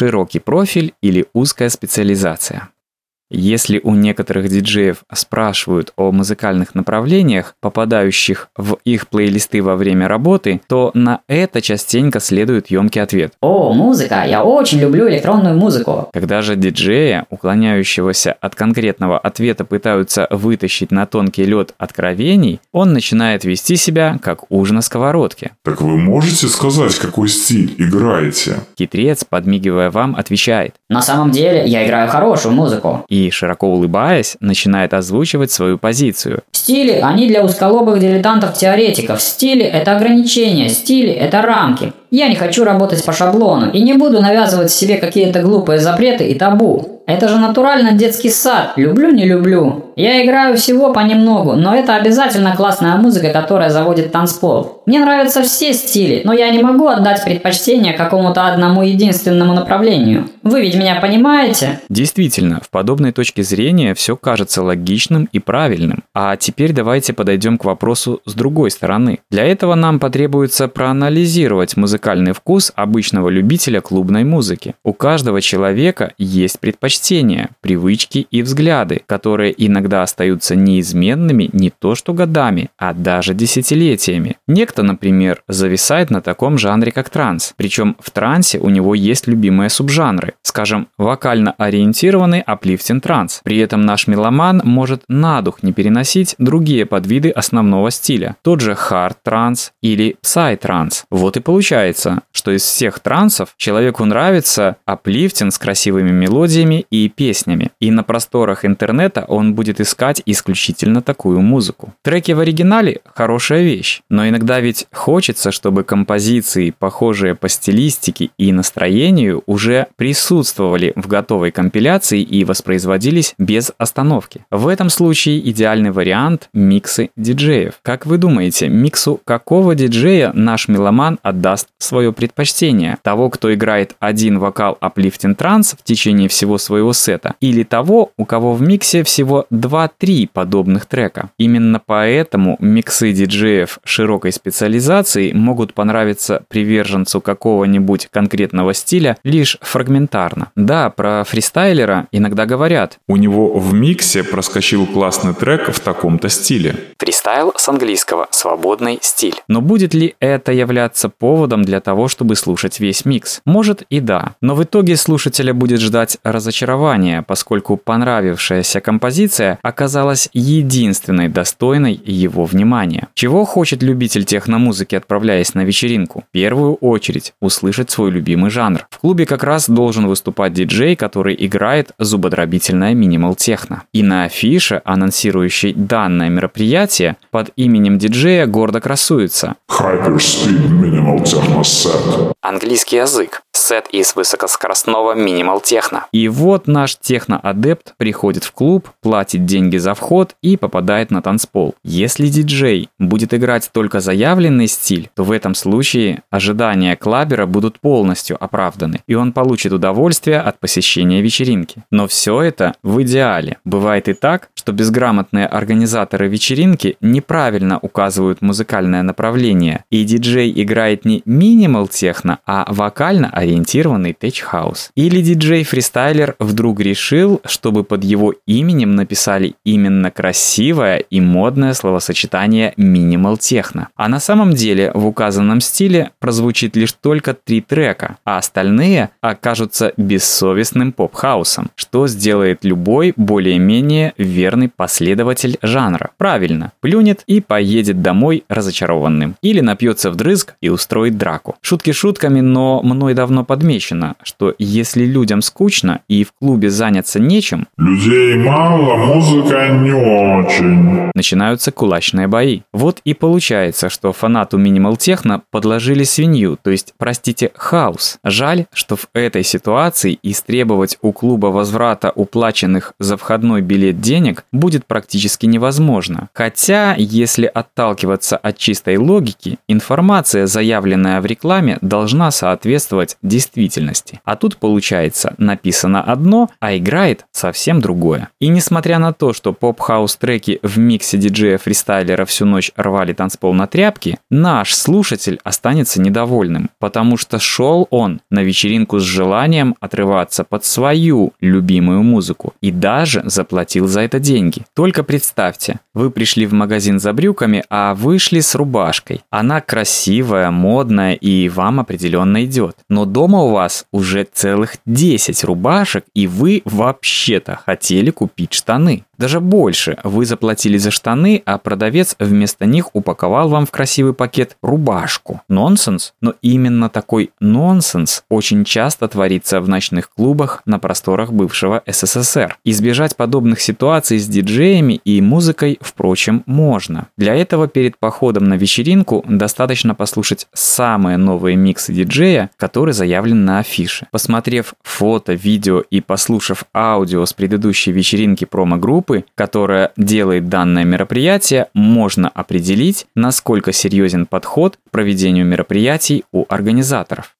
широкий профиль или узкая специализация. Если у некоторых диджеев спрашивают о музыкальных направлениях, попадающих в их плейлисты во время работы, то на это частенько следует емкий ответ. О, музыка! Я очень люблю электронную музыку. Когда же диджея, уклоняющегося от конкретного ответа, пытаются вытащить на тонкий лед откровений, он начинает вести себя как ужин на сковородке. Так вы можете сказать, какой стиль играете? Хитрец, подмигивая вам, отвечает. На самом деле, я играю хорошую музыку. И широко улыбаясь, начинает озвучивать свою позицию. Стили, они для узколобых дилетантов-теоретиков. Стили – это ограничения, стили – это рамки. Я не хочу работать по шаблону и не буду навязывать себе какие-то глупые запреты и табу. Это же натурально детский сад. Люблю, не люблю. Я играю всего понемногу, но это обязательно классная музыка, которая заводит танцпол. Мне нравятся все стили, но я не могу отдать предпочтение какому-то одному единственному направлению. Вы ведь меня понимаете? Действительно, в подобной точке зрения все кажется логичным и правильным. А теперь давайте подойдем к вопросу с другой стороны. Для этого нам потребуется проанализировать музыкальный вкус обычного любителя клубной музыки. У каждого человека есть предпочтения, привычки и взгляды, которые иногда остаются неизменными не то что годами, а даже десятилетиями. Некто, например, зависает на таком жанре, как транс. Причем в трансе у него есть любимые субжанры. Скажем, вокально ориентированный uplifting trance. При этом наш меломан может на дух не переносить другие подвиды основного стиля. Тот же hard trance или psy trance. Вот и получается, что из всех трансов человеку нравится uplifting с красивыми мелодиями и песнями. И на просторах интернета он будет искать исключительно такую музыку. Треки в оригинале – хорошая вещь, но иногда ведь хочется, чтобы композиции, похожие по стилистике и настроению, уже присутствовали в готовой компиляции и воспроизводились без остановки. В этом случае идеальный вариант – миксы диджеев. Как вы думаете, миксу какого диджея наш меломан отдаст свое предпочтение? Того, кто играет один вокал Uplifting Trance в течение всего своего сета, или того, у кого в миксе всего 2-3 подобных трека. Именно поэтому миксы диджеев широкой специализации могут понравиться приверженцу какого-нибудь конкретного стиля лишь фрагментарно. Да, про фристайлера иногда говорят. У него в миксе проскочил классный трек в таком-то стиле. Фристайл с английского «свободный стиль». Но будет ли это являться поводом для того, чтобы слушать весь микс? Может и да. Но в итоге слушателя будет ждать разочарование разочарование, поскольку понравившаяся композиция оказалась единственной достойной его внимания. Чего хочет любитель техномузыки, отправляясь на вечеринку? В первую очередь услышать свой любимый жанр. В клубе как раз должен выступать диджей, который играет зубодробительное minimal techno. И на афише, анонсирующей данное мероприятие, под именем диджея гордо красуется Hyperspeed Minimal Techno Set. Английский язык. Сет из высокоскоростного минимал техно. И вот наш техно-адепт приходит в клуб, платит деньги за вход и попадает на танцпол. Если диджей будет играть только заявленный стиль, то в этом случае ожидания клабера будут полностью оправданы, и он получит удовольствие от посещения вечеринки. Но все это в идеале. Бывает и так, что безграмотные организаторы вечеринки неправильно указывают музыкальное направление, и диджей играет не минимал техно, а вокально ориентированный теч-хаус. Или диджей-фристайлер вдруг решил, чтобы под его именем написали именно красивое и модное словосочетание минимал техно. А на самом деле в указанном стиле прозвучит лишь только три трека, а остальные окажутся бессовестным поп-хаусом, что сделает любой более-менее верный последователь жанра. Правильно, плюнет и поедет домой разочарованным. Или напьется вдрызг и устроит драку. Шутки шутками, но мной давно подмечено, что если людям скучно и в клубе заняться нечем, людей мало, музыка не очень, начинаются кулачные бои. Вот и получается, что фанату минимал техно подложили свинью, то есть, простите, хаос. Жаль, что в этой ситуации истребовать у клуба возврата уплаченных за входной билет денег будет практически невозможно. Хотя, если отталкиваться от чистой логики, информация, заявленная в рекламе, должна соответствовать действительности. А тут получается, написано одно, а играет совсем другое. И несмотря на то, что поп-хаус треки в миксе диджея-фристайлера всю ночь рвали танцпол на тряпки, наш слушатель останется недовольным, потому что шел он на вечеринку с желанием отрываться под свою любимую музыку и даже заплатил за это деньги. Только представьте, вы пришли в магазин за брюками, а вышли с рубашкой. Она красивая, модная и вам определенно идет. Но дома у вас уже целых 10 рубашек, и вы вообще-то хотели купить штаны. Даже больше, вы заплатили за штаны, а продавец вместо них упаковал вам в красивый пакет рубашку. Нонсенс? Но именно такой нонсенс очень часто творится в ночных клубах на просторах бывшего СССР. Избежать подобных ситуаций с диджеями и музыкой, впрочем, можно. Для этого перед походом на вечеринку достаточно послушать самые новые миксы диджея, который заявлен на афише. Посмотрев фото, видео и послушав аудио с предыдущей вечеринки промо-группы, группы, которая делает данное мероприятие, можно определить, насколько серьезен подход к проведению мероприятий у организаторов.